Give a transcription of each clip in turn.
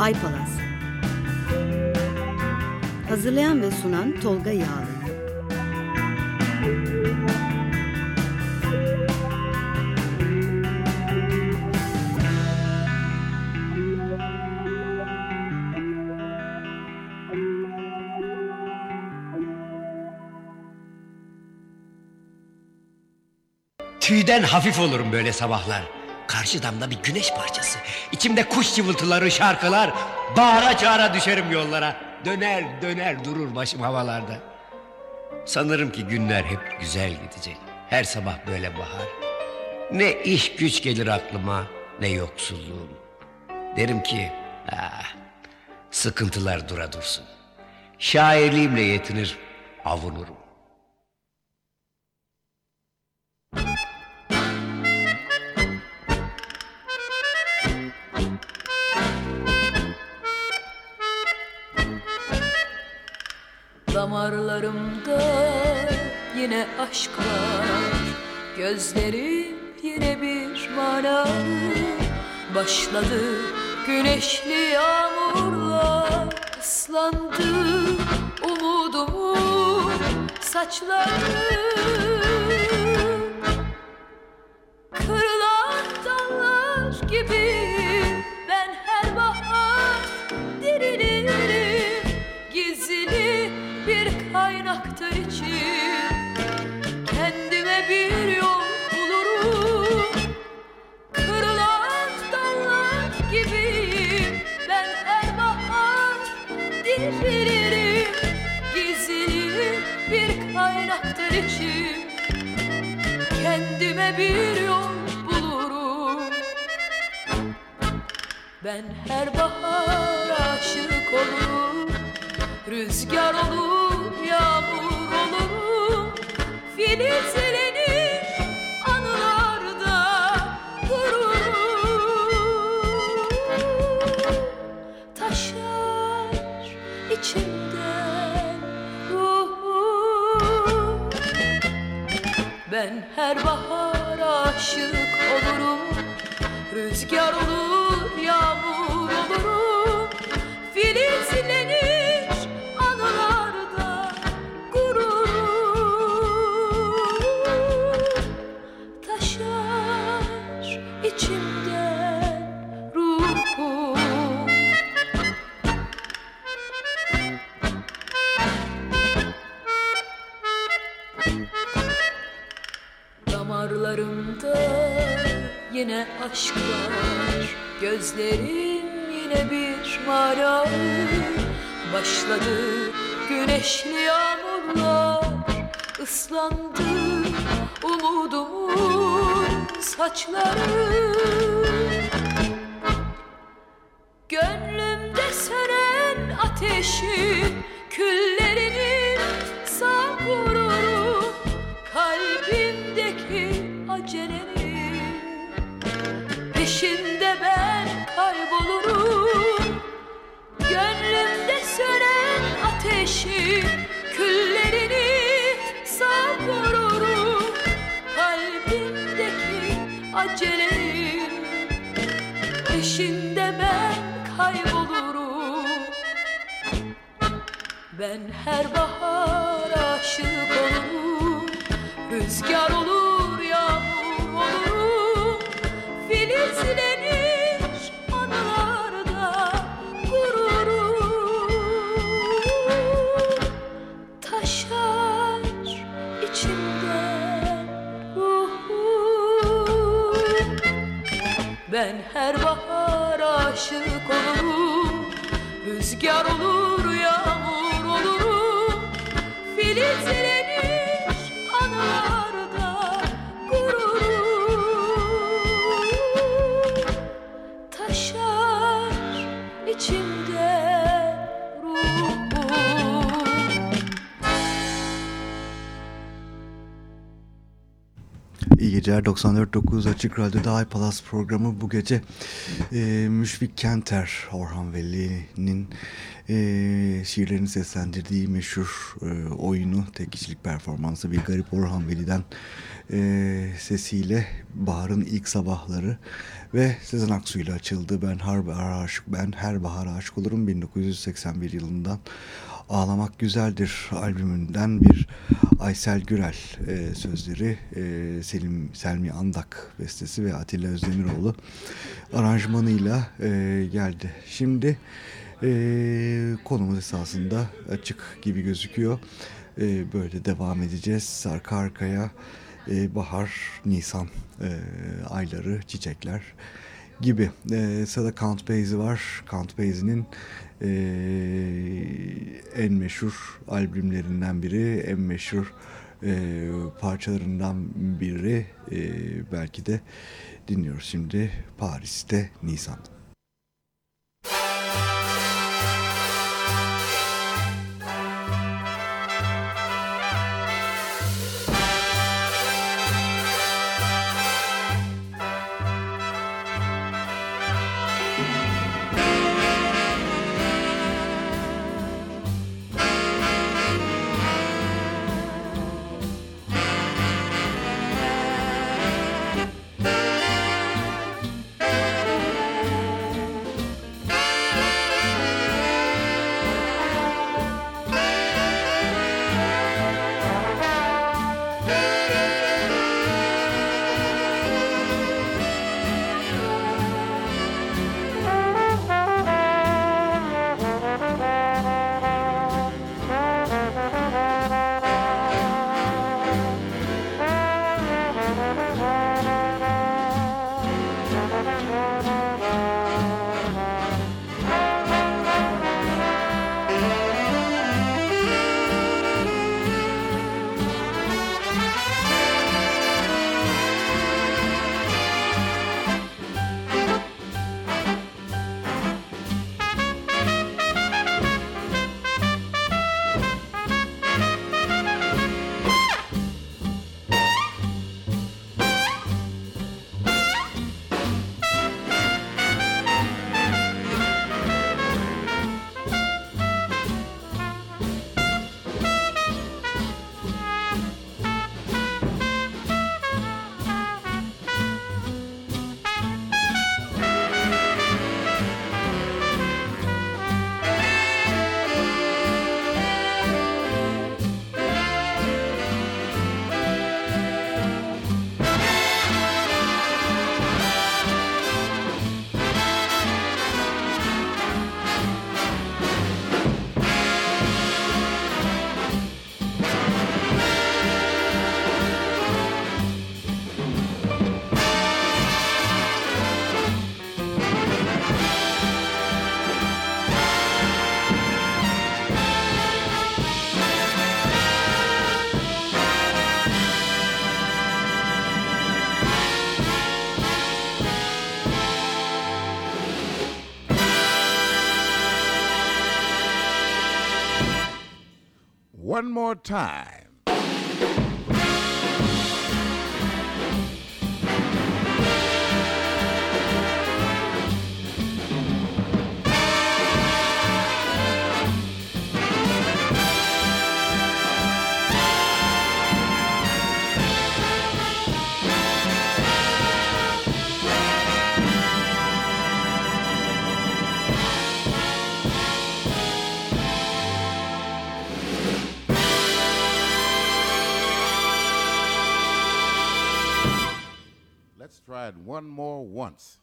Ay Palas Hazırlayan ve sunan Tolga Yağlı Tüyden hafif olurum böyle sabahlar. Karşı damda bir güneş parçası. İçimde kuş cıvıltıları, şarkılar. Bağıra çağıra düşerim yollara. Döner döner durur başım havalarda. Sanırım ki günler hep güzel gidecek. Her sabah böyle bahar. Ne iş güç gelir aklıma ne yoksulluğum. Derim ki ah, sıkıntılar dura dursun. Şairliğimle yetinir avunurum. Damarlarımda yine aşk var Gözlerim yine bir mana. Başladı güneşli yağmurlar ıslandı umudumun saçları Bir yol bulurum. Ben her bahar aşık olurum. Rüzgar olur, yağmur olurum Filizlenir anılarda gururum. Taşar içimden ruhum. Ben her bahar aşık olurum. Rüzgar olur, saçları geceler 94.9 Açık Radyo'da iPalas programı bu gece e, Müşfik Kenter, Orhan Veli'nin e, şiirlerini seslendirdiği meşhur e, oyunu, tek kişilik performansı bir garip Orhan Veli'den e, sesiyle Bahar'ın ilk sabahları ve Sezen Aksu ile açıldı. Ben her bahar aşık, ben her bahar aşık olurum 1981 yılından. Ağlamak Güzeldir albümünden bir Aysel Gürel e, sözleri, e, Selim Selmi Andak bestesi ve Atilla Özdemiroğlu aranjmanıyla e, geldi. Şimdi e, konumuz esasında açık gibi gözüküyor. E, böyle devam edeceğiz arka arkaya e, bahar, nisan e, ayları, çiçekler gibi. E, sırada Count Basie var. Count Basie'nin e, en meşhur albümlerinden biri, en meşhur e, parçalarından biri e, belki de dinliyoruz şimdi Paris'te Nisan. One more time. Try it one more once.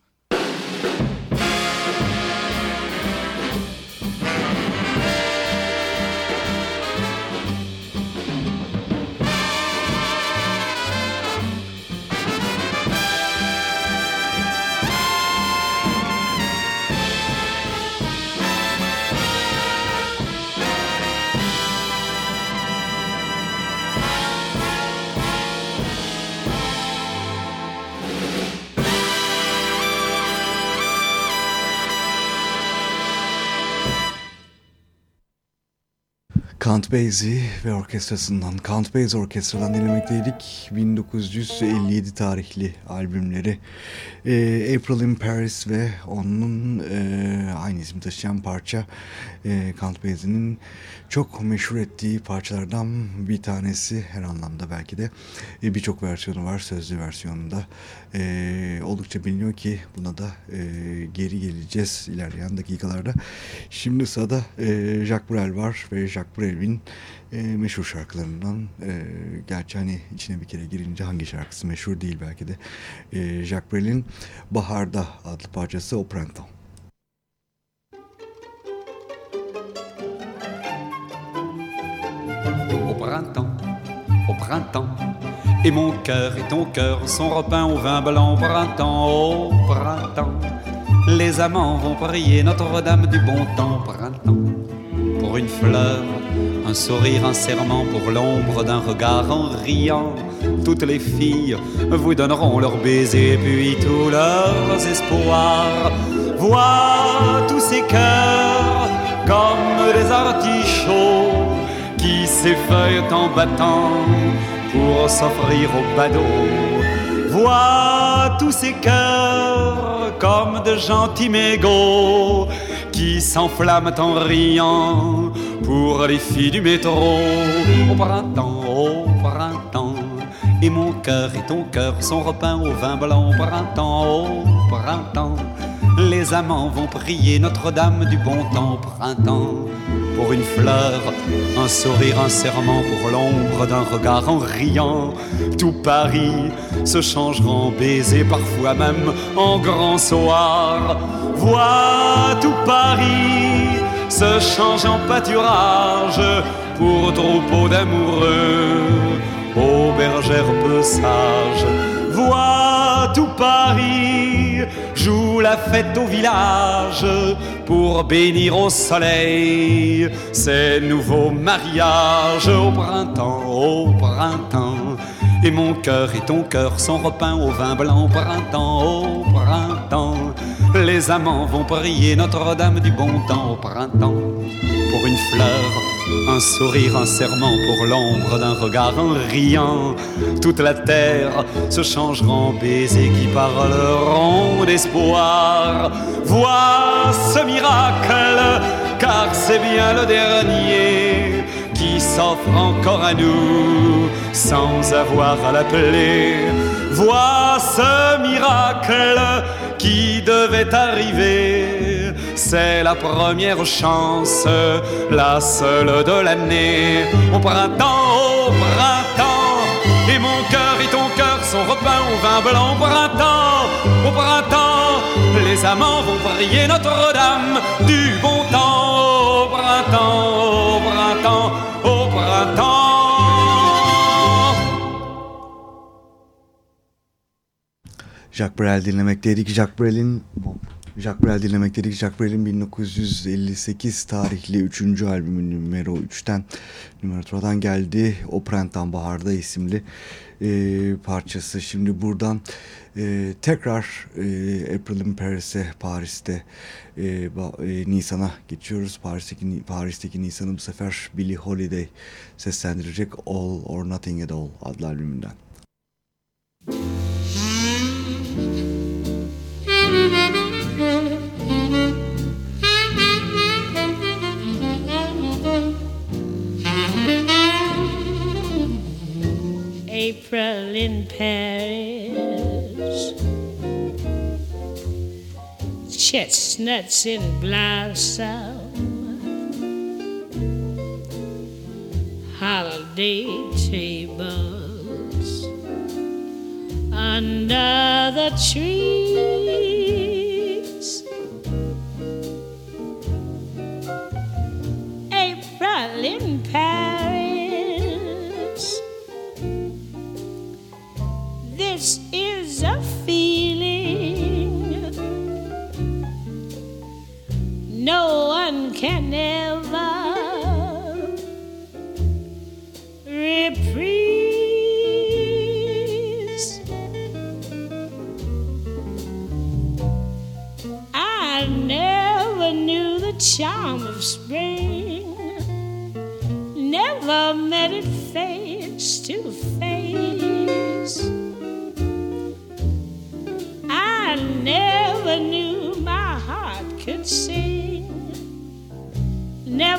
Count Basie ve orkestrasından, Count Basie orkestradan dinlemekteydik. 1957 tarihli albümleri e, April in Paris ve onun e, aynı isim taşıyan parça e, Count Basie'nin çok meşhur ettiği parçalardan bir tanesi her anlamda belki de e, birçok versiyonu var sözlü versiyonunda e, oldukça biliniyor ki buna da e, geri geleceğiz ilerleyen dakikalarda. Şimdi sırada e, Jacques Brel var ve Jacques Brel'in e, meşhur şarkılarından e, gerçi hani içine bir kere girince hangi şarkısı meşhur değil belki de e, Jacques Brel'in Baharda adlı parçası O Printemps. au printemps, au printemps. Et mon cœur et ton cœur sont repeints au vin blanc au printemps, au printemps. Les amants vont prier Notre-Dame du bon temps, printemps. Pour une fleur, un sourire, un serment, pour l'ombre d'un regard en riant. Toutes les filles vous donneront leurs baisers, puis tous leurs espoirs. Vois tous ces cœurs comme des artichauts qui s'effeuillent en battant pour s'offrir au badaud. Vois tous ces cœurs comme de gentils mégots qui s'enflamment en riant pour les filles du métro. Au printemps, au printemps, et mon cœur et ton cœur sont repeints au vin blanc. Au printemps, au printemps, les amants vont prier Notre-Dame du bon temps. Au printemps, pour une fleur, un sourire, un serment, pour l'ombre d'un regard en riant. Tout Paris se changera en baiser, parfois même en grand soir. Vois tout Paris se change en pâturage pour troupeau d'amoureux, aux bergères peu sages. Vois tout Paris joue la fête au village pour bénir au soleil ces nouveaux mariages au printemps, au printemps. Et mon cœur et ton cœur sont repeints au vin blanc au printemps, au printemps. Les amants vont prier Notre-Dame du bon temps au printemps. Pour une fleur, un sourire, un serment, pour l'ombre d'un regard en riant. Toute la terre se changera en baisers qui parleront d'espoir. Vois ce miracle, car c'est bien le dernier qui s'offre encore à nous sans avoir à l'appeler. Vois ce miracle qui devait arriver. C'est la première chance, la seule de l'année. Au printemps, au printemps, et mon cœur et ton cœur sont repeints au vin blanc. Au printemps, au printemps, les amants vont prier Notre-Dame du bon temps. Au printemps, au printemps, au printemps. Jacques Brel dinlemekteydik. Jacques Brel'in Jacques Brel dinlemekteydik. Jacques Brel'in 1958 tarihli 3. albümü numara 3'ten numara 4'dan geldi. O Prentan Baharda isimli e, parçası. Şimdi buradan e, tekrar e, April in Paris'e Paris'te e, e, Nisan'a geçiyoruz. Paris'teki Paris'teki Nisan'ı bu sefer Billie Holiday seslendirecek All or Nothing at All adlı albümünden. In Paris, chestnuts in blossom, holiday tables under the trees. Charm of spring never met it face to face.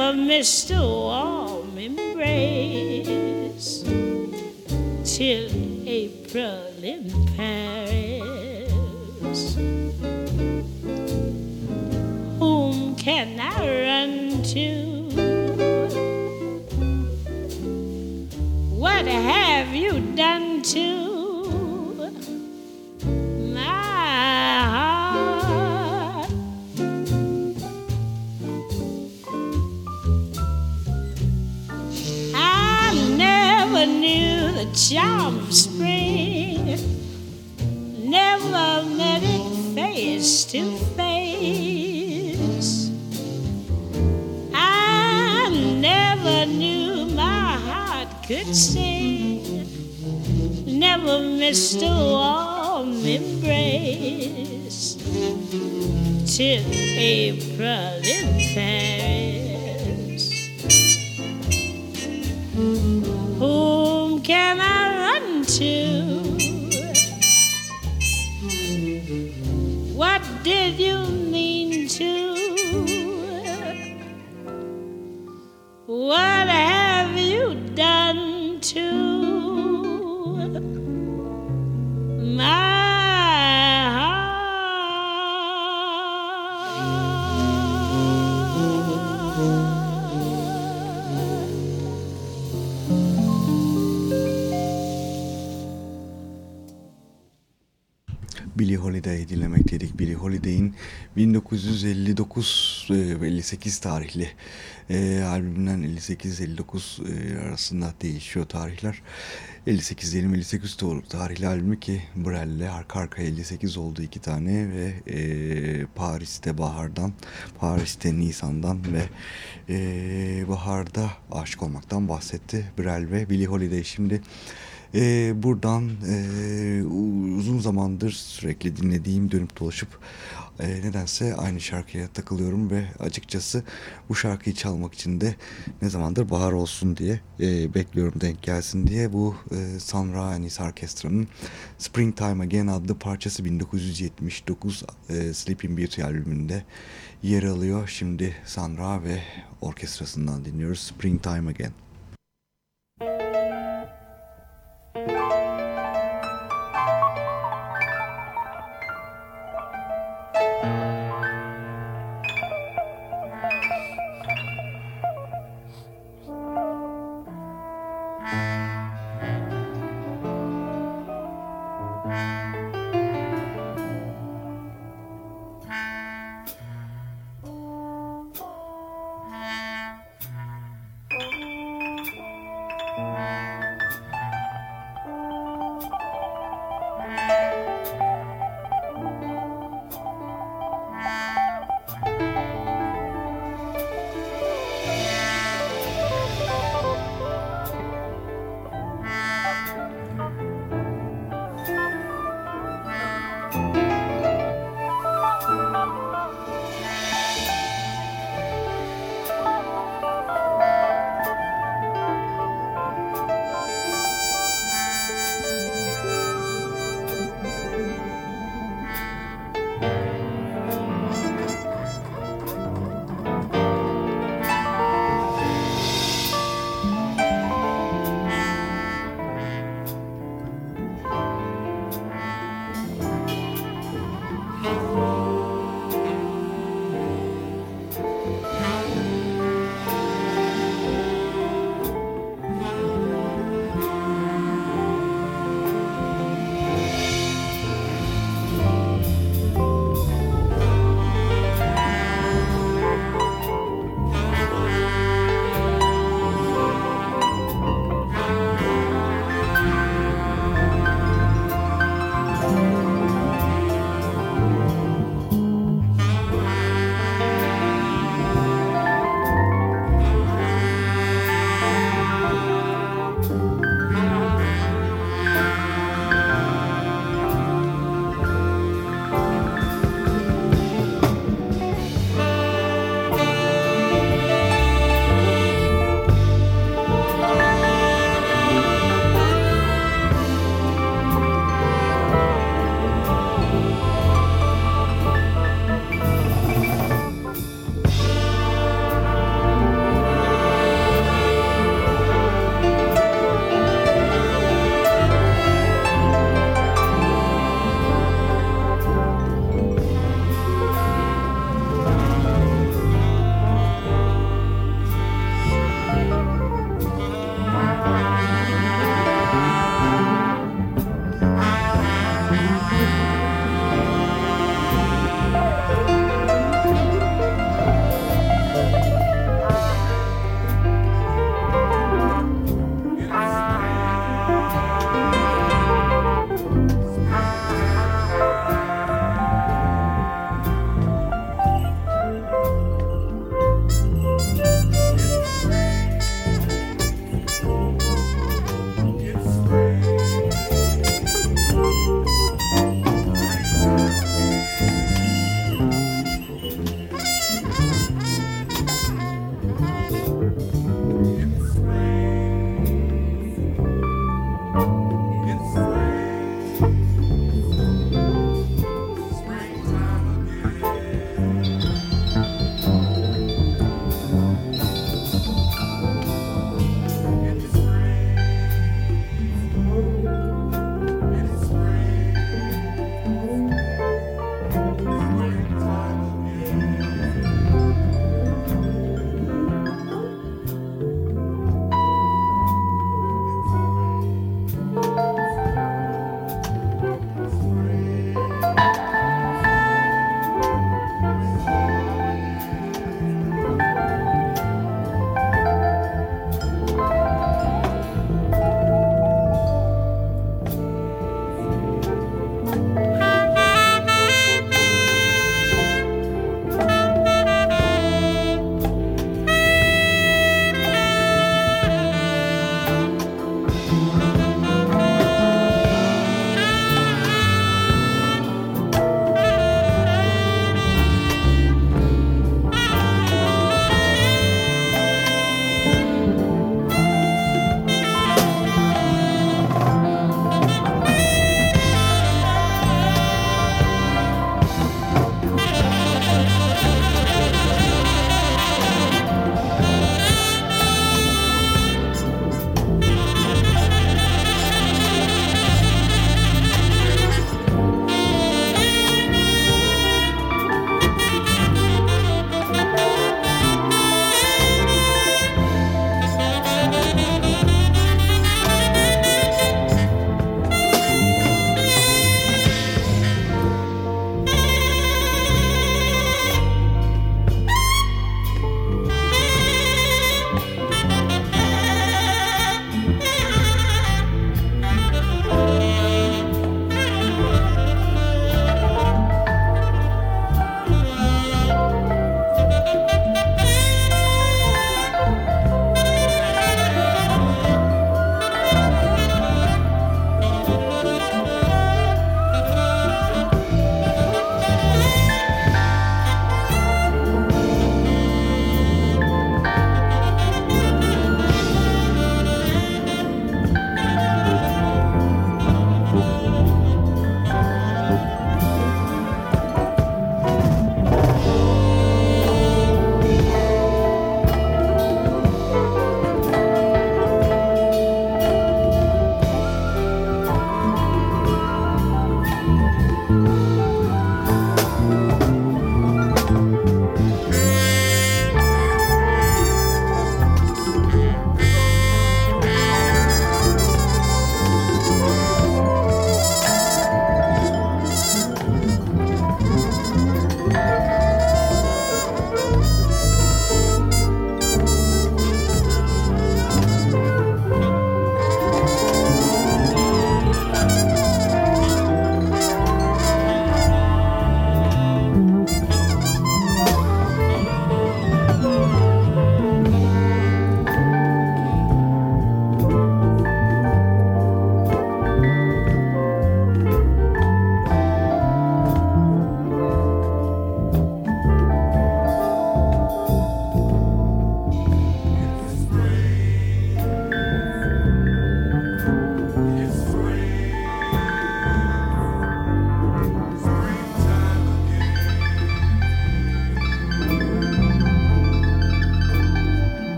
Never missed a warm embrace till April in Paris. Whom can I run to? What have you done face. I never knew my heart could sing, never missed a warm embrace till April in Paris. 1959 e, ve 58 tarihli e, albümünden 58-59 e, arasında değişiyor tarihler. 58 diyelim 58 doğru tarihli albümü ki Brel'le arka arkaya 58 oldu iki tane ve e, Paris'te bahardan, Paris'te Nisan'dan ve e, baharda aşık olmaktan bahsetti Brel ve Billie Holiday. Şimdi e, buradan e, uzun zamandır sürekli dinlediğim dönüp dolaşıp e, nedense aynı şarkıya takılıyorum ve açıkçası bu şarkıyı çalmak için de ne zamandır bahar olsun diye e, bekliyorum denk gelsin diye bu e, Sunra Anis Orkestra'nın Springtime Again adlı parçası 1979 e, Sleeping Beauty albümünde yer alıyor. Şimdi Sunra ve orkestrasından dinliyoruz Springtime Again. Thank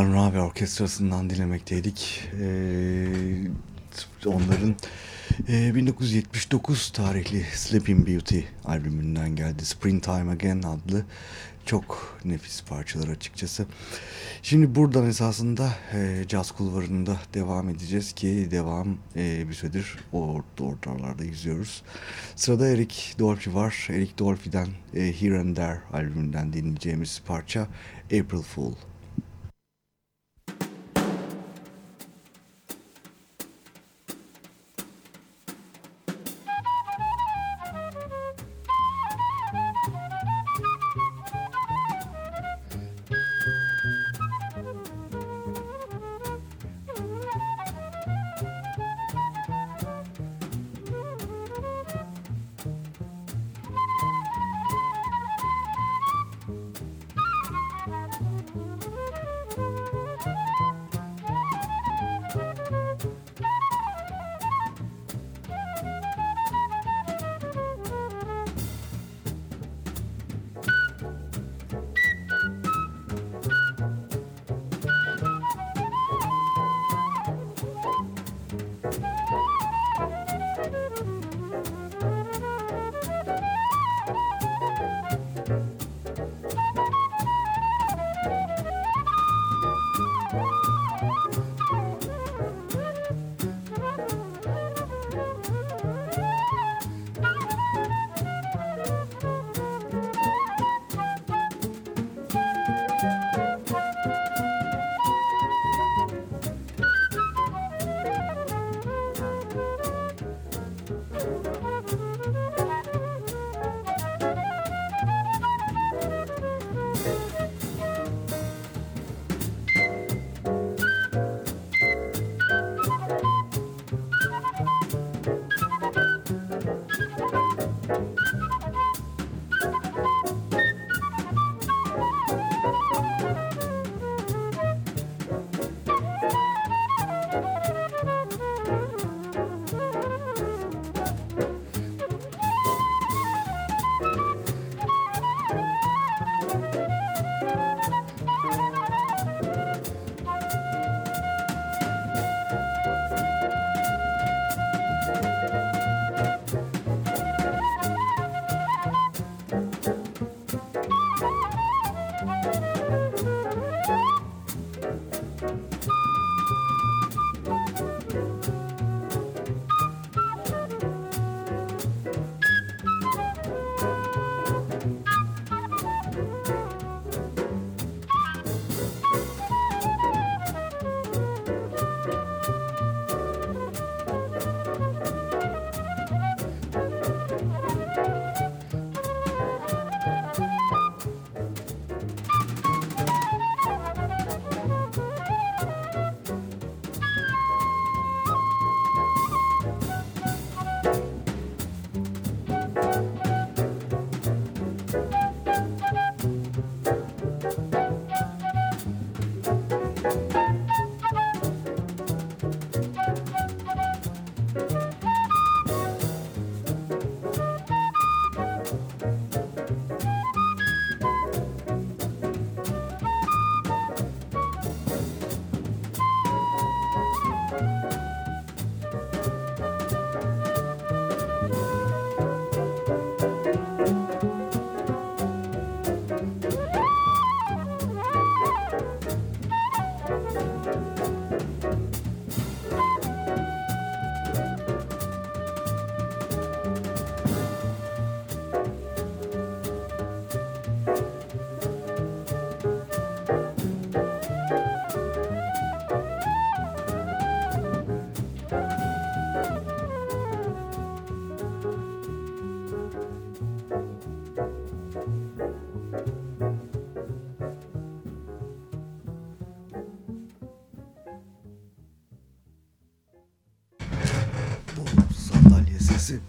San Rabe Orkestrası'ndan dinlemekteydik. Ee, onların e, 1979 tarihli Sleeping Beauty albümünden geldi. Springtime Again adlı çok nefis parçalar açıkçası. Şimdi buradan esasında e, caz kulvarında devam edeceğiz ki devam e, bir süredir o ortalarda yüzüyoruz. Sırada Eric Dolphy var. Eric Dolphy'den e, Here and There albümünden dinleyeceğimiz parça April Fool.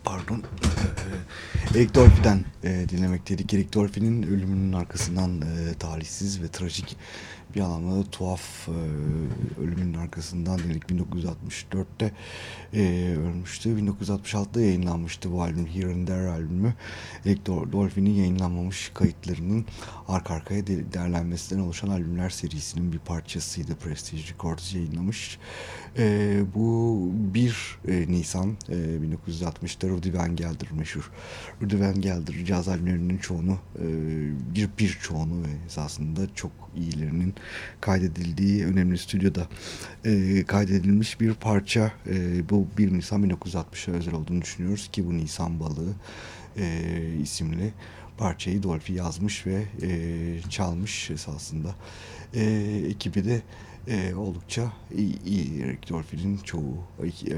Pardon Eric Dolphy'den e, dinlemekteydik. Eric Dolphy'nin ölümünün arkasından e, talihsiz ve trajik bir anlamda tuhaf e, ölümünün arkasından dedik 1964'te e, ölmüştü. 1966'da yayınlanmıştı bu albüm Here and There albümü. Eric Dolphy'nin yayınlanmamış kayıtlarının arka arkaya de, değerlenmesinden oluşan albümler serisinin bir parçasıydı. Prestige Records yayınlamış. E, bu 1 e, Nisan e, 1960'da Rudy Van Gelder meşhur. Rudy Van Gelder caz albümlerinin çoğunu e, bir bir çoğunu ve esasında çok iyilerinin kaydedildiği önemli stüdyoda e, kaydedilmiş bir parça. E, bu 1 Nisan 1960'a özel olduğunu düşünüyoruz ki bu Nisan Balığı isimli parçayı Dolphy yazmış ve çalmış esasında. Ekibi de e, oldukça iyi, iyi Eric Dolphy'nin çoğu e,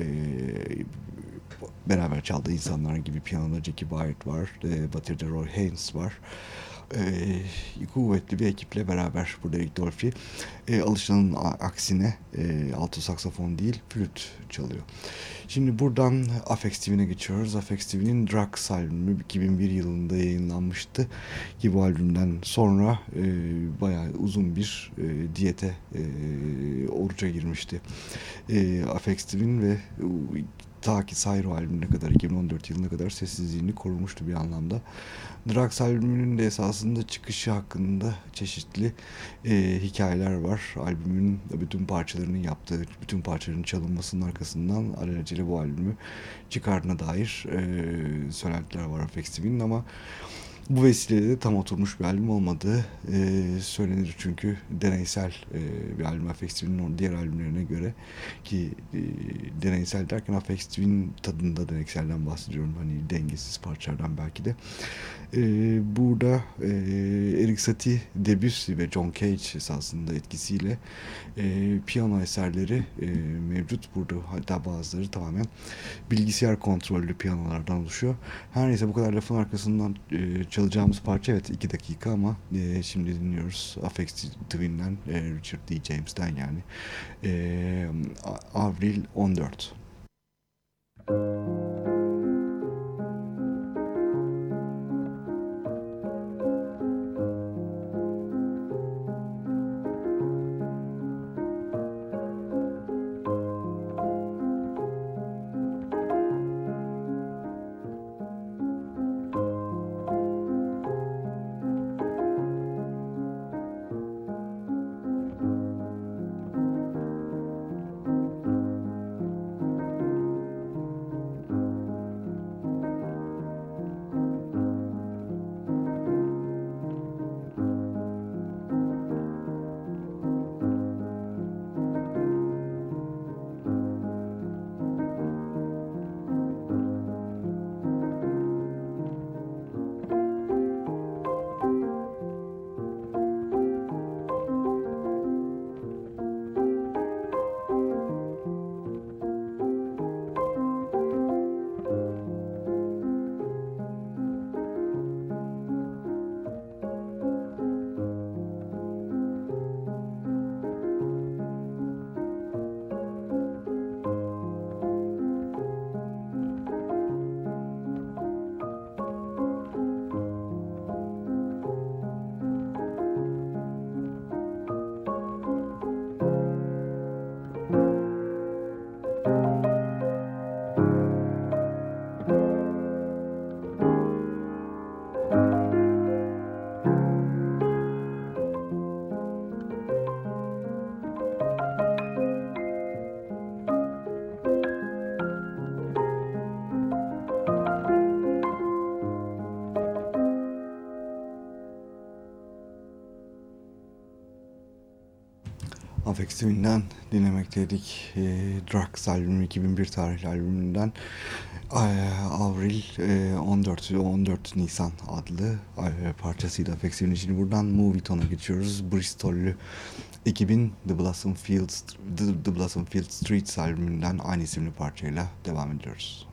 beraber çaldığı insanlar gibi piyanoda Jackie Wyatt var, e, batırda Roy Haynes var e, kuvvetli bir ekiple beraber burada Eric Dolphy e, alışanın aksine e, alto saksafon değil flüt çalıyor. Şimdi buradan Afex TV'ne geçiyoruz. Afex TV'nin Drugs albümü 2001 yılında yayınlanmıştı ki bu albümden sonra e, bayağı uzun bir e, diyete e, oruca girmişti. E, Afex TV'nin ve ta ki Sayro albümüne kadar 2014 yılına kadar sessizliğini korumuştu bir anlamda. Drax albümünün de esasında çıkışı hakkında çeşitli e, hikayeler var. Albümün bütün parçalarının yaptığı, bütün parçaların çalınmasının arkasından alelacele bu albümü çıkardığına dair e, söylentiler var Afextive'nin ama bu vesileyle de tam oturmuş bir albüm olmadığı e, söylenir. Çünkü deneysel e, bir albüm Afex Twin'in diğer albümlerine göre ki e, deneysel derken Afex Twin tadında deneyselden bahsediyorum. Hani dengesiz parçalardan belki de e, burada e, Eric Satie, Debussy ve John Cage esasında etkisiyle e, piyano eserleri e, mevcut. Burada hatta bazıları tamamen bilgisayar kontrollü piyanolardan oluşuyor. Her neyse bu kadar lafın arkasından e, çalacağımız parça evet 2 dakika ama e, şimdi dinliyoruz Afex Twin'den e, Richard D. James'ten yani. E, Avril 14 Müzik Afex Twin'den dinlemekteydik. E, Drugs albümü 2001 tarihli albümünden e, Avril e, 14 14 Nisan adlı e, parçasıydı Afex Twin'in. Şimdi buradan Movie Tone'a geçiyoruz. Bristol'lü ekibin The Blossom Fields The, The Blossom Field Streets albümünden aynı isimli parçayla devam ediyoruz.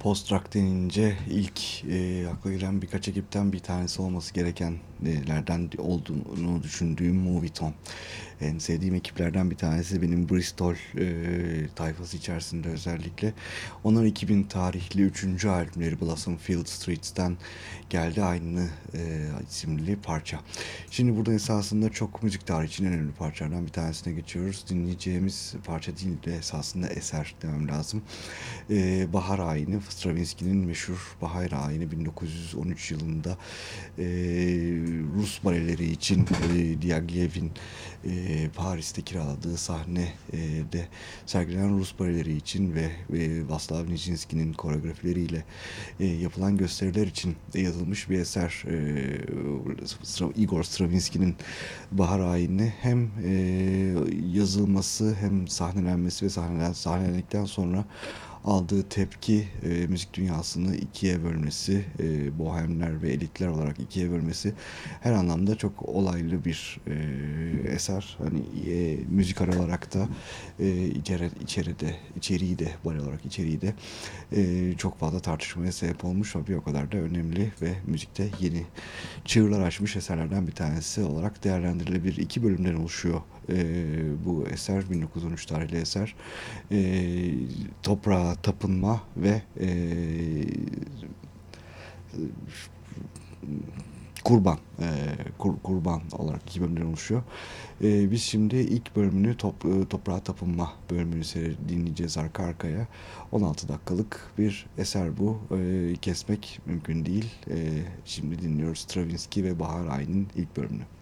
Post-rock denince ilk e, akla gelen birkaç ekipten bir tanesi olması gerekenlerden olduğunu düşündüğüm Moviton. En sevdiğim ekiplerden bir tanesi benim Bristol e, tayfası içerisinde özellikle. Onların 2000 tarihli 3. albümleri Blossom Field Streets'ten geldi aynı e, isimli parça. Şimdi burada esasında çok müzik tarihi için en önemli parçalardan bir tanesine geçiyoruz. Dinleyeceğimiz parça değil de esasında eser demem lazım. E, Bahar Ayini Stravinsky'nin meşhur Bahar Ayini 1913 yılında e, Rus baleleri için e, Diaghilev'in e, Paris'te kiraladığı sahnede sergilenen Rus baleleri için ve e, Vaslav Nijinsky'nin koreografileriyle e, yapılan gösteriler için yazılmış bir eser. E, Igor Stravinsky'nin Bahar Ayini hem e, yazılması hem sahnelenmesi ve sahnelen, sahnelendikten sonra aldığı tepki, e, müzik dünyasını ikiye bölmesi, e, bohemler ve elitler olarak ikiye bölmesi her anlamda çok olaylı bir e, eser. Hani e, müzik olarak da e, içeri, içeride, içeriği de, bari olarak içeriği de e, çok fazla tartışmaya sebep olmuş ve bir o kadar da önemli ve müzikte yeni çığırlar açmış eserlerden bir tanesi olarak değerlendirilebilir. İki bölümden oluşuyor e, bu eser 1913 tarihli eser e, toprağa tapınma ve e, kurban e, kur, kurban olarak iki bölümden oluşuyor. E, biz şimdi ilk bölümünü top, e, toprağa tapınma bölümünü dinleyeceğiz arka arkaya. 16 dakikalık bir eser bu. E, kesmek mümkün değil. E, şimdi dinliyoruz Stravinsky ve Bahar Ay'ın ilk bölümünü.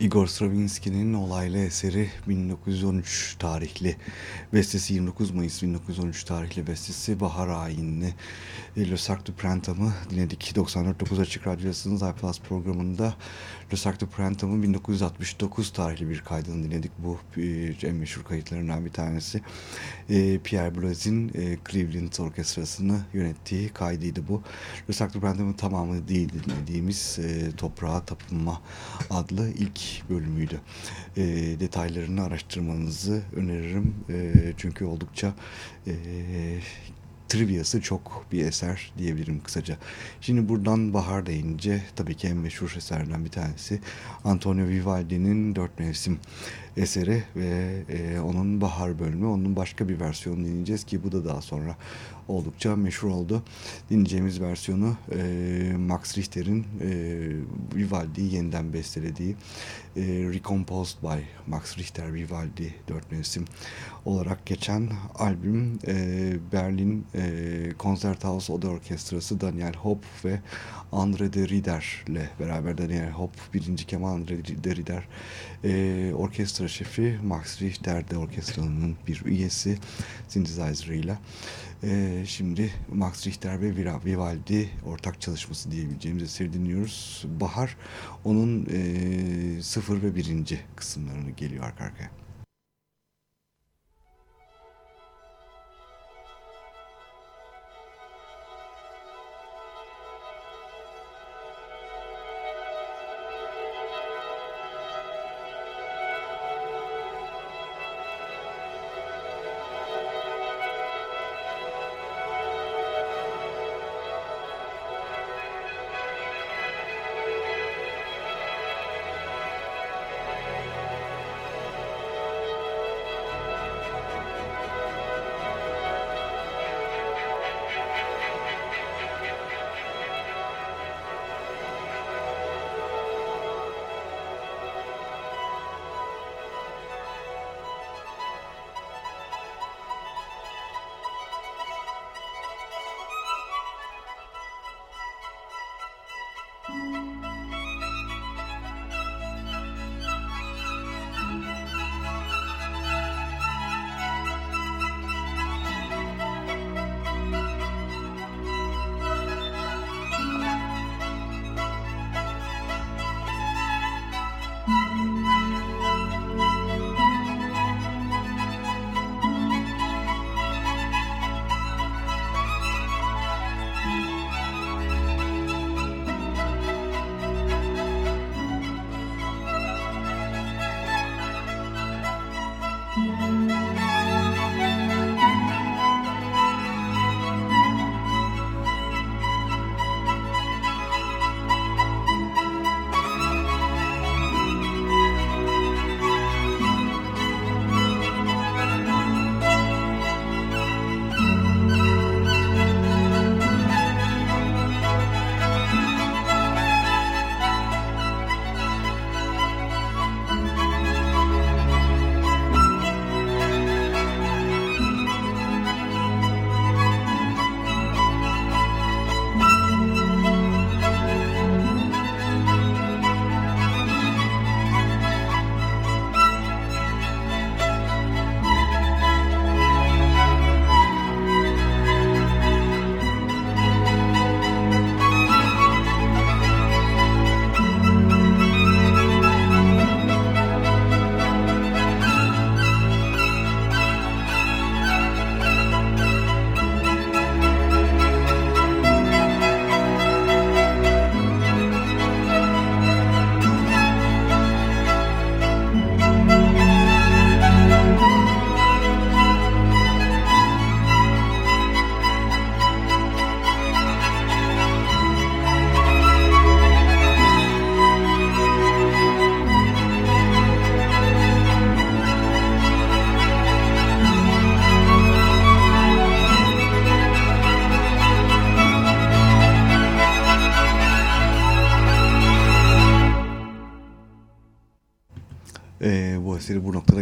Igor Stravinsky'nin olaylı eseri 1913 tarihli bestesi 29 Mayıs 1913 tarihli bestesi Bahar Ayinli Le Sac du Printemps dinledik. 94.9 Açık Radyosu'nun iPlus programında Le Sac du Printemps 1969 tarihli bir kaydını dinledik. Bu en meşhur kayıtlarından bir tanesi. E, Pierre Blaiz'in e, Cleveland Orkestrası'nı yönettiği kaydıydı bu. Le Sac du Printemps tamamı değil dinlediğimiz e, Toprağa Tapınma adlı ilk bölümüydü. E, detaylarını araştırmanızı öneririm. E, çünkü oldukça e, triviası çok bir eser diyebilirim kısaca. Şimdi buradan bahar deyince tabii ki en meşhur eserlerden bir tanesi Antonio Vivaldi'nin Dört Mevsim eseri ve e, onun bahar bölümü. Onun başka bir versiyonu dinleyeceğiz ki bu da daha sonra oldukça meşhur oldu. Dinleyeceğimiz versiyonu e, Max Richter'in e, Vivaldi'yi yeniden bestelediği e, Recomposed by Max Richter Vivaldi dört mevsim olarak geçen albüm e, Berlin e, Konzerthaus Oda Orkestrası Daniel Hopp ve Andre de Rieder ile beraber Daniel Hopp birinci keman Andre de Rieder e, orkestra şefi Max Richter de orkestranın bir üyesi synthesizer ile e, şimdi Max Richter ve Vivaldi ortak çalışması diyebileceğimiz eseri dinliyoruz. Bahar onun e, sıfır ve birinci kısımlarını geliyor arka arkaya.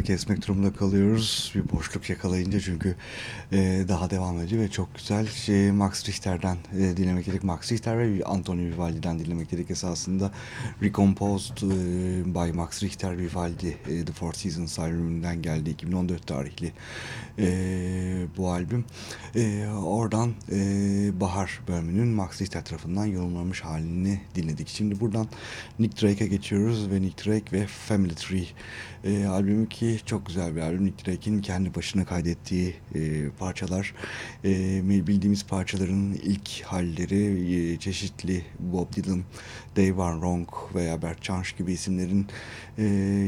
Kesmek durumunda kalıyoruz. Bir boşluk yakalayınca çünkü e, daha devam ediyor ve çok güzel şey, Max Richter'den e, dinlemek dedik. Max Richter ve Antonio Vivaldi'den dinlemek dedik esasında. Recomposed e, by Max Richter Vivaldi e, The Four Seasons albümünden geldi. 2014 tarihli e, bu albüm. E, oradan e, Bahar bölümünün Max Richter tarafından yorumlanmış halini dinledik. Şimdi buradan Nick Drake'e geçiyoruz ve Nick Drake ve Family Tree e, albümü ki çok güzel bir albüm. Nick Drake'in kendi başına kaydettiği e, parçalar. E, bildiğimiz parçaların ilk halleri e, çeşitli Bob Dylan, Dave Van Ronk veya Bert Jansch gibi isimlerin e,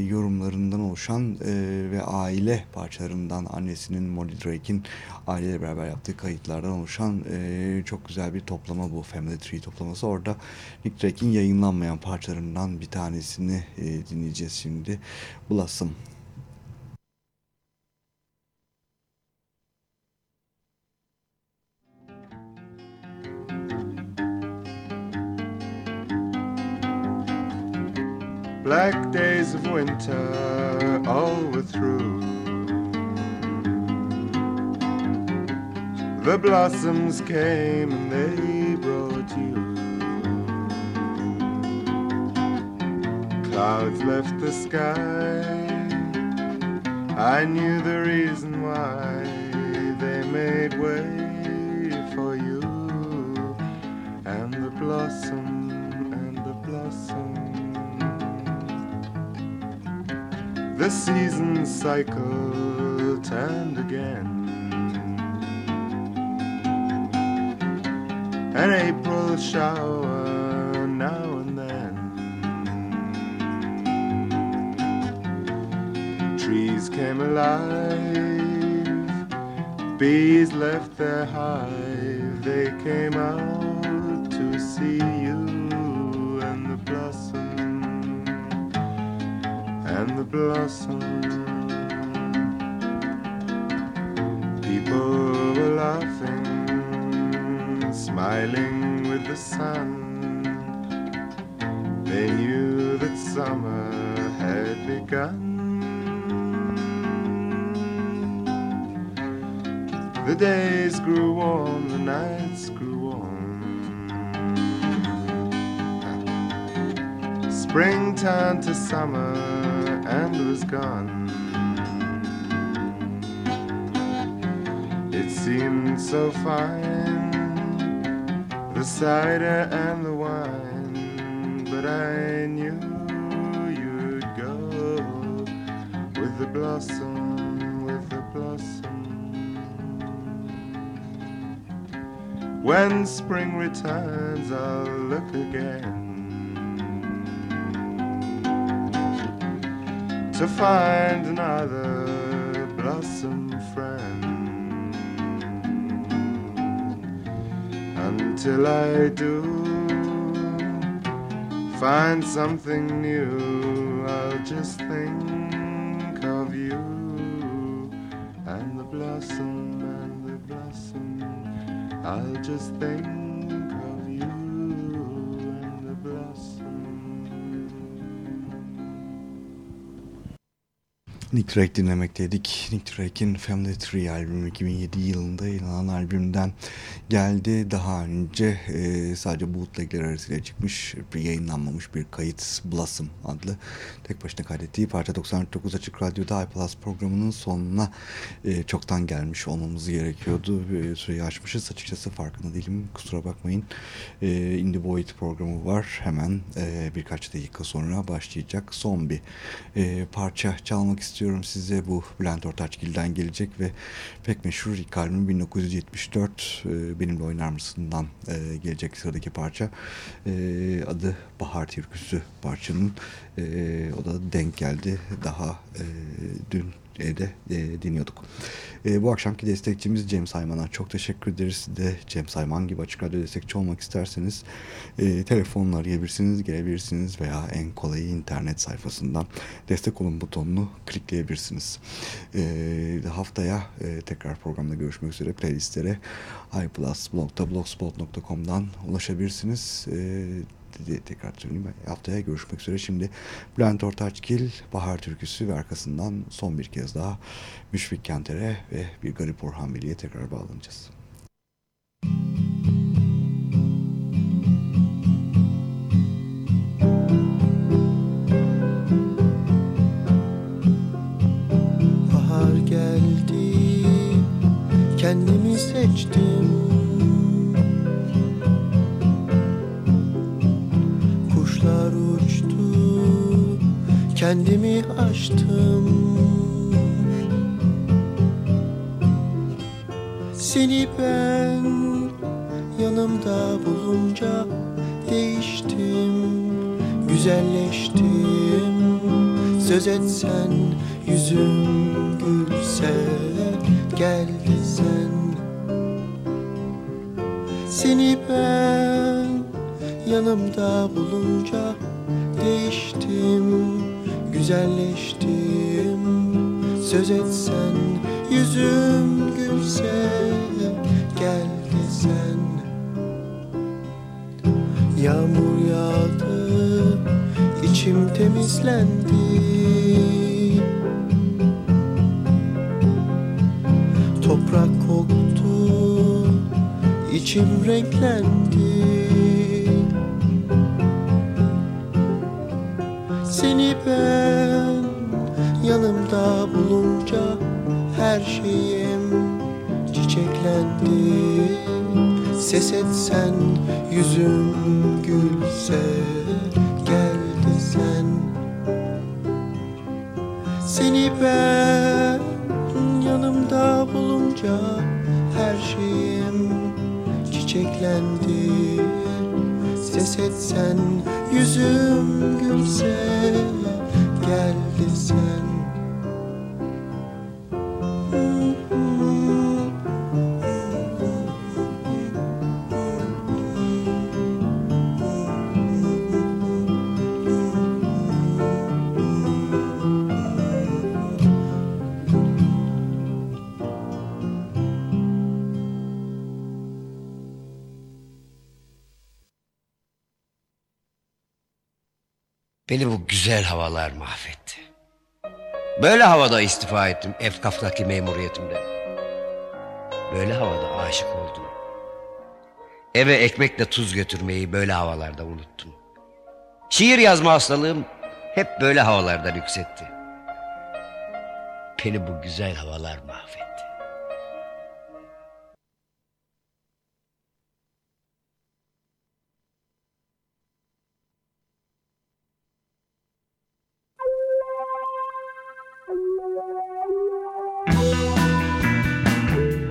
yorumlarından oluşan e, ve aile parçalarından annesinin Molly Drake'in aileyle beraber yaptığı kayıtlardan oluşan e, çok güzel bir toplama bu Family Tree toplaması. Orada Nick Drake'in yayınlanmayan parçalarından bir tanesini e, dinleyeceğiz şimdi. Blossom. Days of winter all were through. The blossoms came and they brought you. Clouds left the sky. I knew the reason why they made way for you. And the blossom The season cycle turned again. An April shower now and then. Trees came alive, bees left their hive, they came out to see you and the blossom and the blossom. People were laughing, smiling with the sun. They knew that summer had begun. The days grew warm, the nights grew warm. Spring turned to summer and was gone. It seemed so fine, the cider and the wine, but I knew you'd go with the blossom, with the blossom. When spring returns, I'll look again to find another blossom friend. Until I do find something new, I'll just think of you and the blossom and the blossom. I'll just think Nick Drake dinlemekteydik. Nick Drake'in Family Tree albümü 2007 yılında yayınlanan albümden geldi. Daha önce e, sadece bootlegler arasıyla çıkmış, bir yayınlanmamış bir kayıt Blossom adlı tek başına kaydettiği parça 99 Açık Radyo'da iPlus programının sonuna e, çoktan gelmiş olmamız gerekiyordu. E, süreyi açmışız. Açıkçası farkında değilim. Kusura bakmayın. E, Indie Void programı var. Hemen e, birkaç dakika sonra başlayacak. Son bir e, parça çalmak istiyorum size. Bu Bülent Ortaçgil'den gelecek ve pek meşhur ilk albüm 1974 e, Benimle Oynar Mısın'dan e, gelecek sıradaki parça. E, adı Bahar Türküsü parçanın. O da denk geldi. Daha dün de e, dinliyorduk. E, bu akşamki destekçimiz Cem Sayman'a çok teşekkür ederiz. De Cem Sayman gibi Açık Radyo destekçi olmak isterseniz e, telefonla arayabilirsiniz, gelebilirsiniz veya en kolayı internet sayfasından destek olun butonunu klikleyebilirsiniz. E, haftaya e, tekrar programda görüşmek üzere. Playlistlere iPlusblog'da.blogspot.com'dan ulaşabilirsiniz. E, dedi, tekrar söyleyeyim. Haftaya görüşmek üzere. Şimdi Bülent Ortaçgil, Bahar Türküsü ve arkasından son bir kez daha Müşfik Kenter'e ve bir garip Orhan Veli'ye tekrar bağlanacağız. Bahar geldi Kendimi seçtim Kuşlar uçtu Kendimi aştım. Seni ben yanımda bulunca değiştim Güzelleştim. Söz etsen yüzüm gülse Gel desen Seni ben yanımda bulunca Değiştim, güzelleştim. Söz etsen yüzüm gülse Gel desen. Yağmur yağdı içim temizlendi. Toprak koktu içim renklendi ben yanımda bulunca her şeyim çiçeklendi. Ses etsen yüzüm gülse geldi sen Seni ben yanımda bulunca her şeyim çiçeklendi. Ses etsen yüzüm gülse Beni bu güzel havalar mahvetti. Böyle havada istifa ettim Efkaf'taki memuriyetimden. Böyle havada aşık oldum. Eve ekmekle tuz götürmeyi böyle havalarda unuttum. Şiir yazma hastalığım hep böyle havalarda yükseltti. Beni bu güzel havalar mahvetti.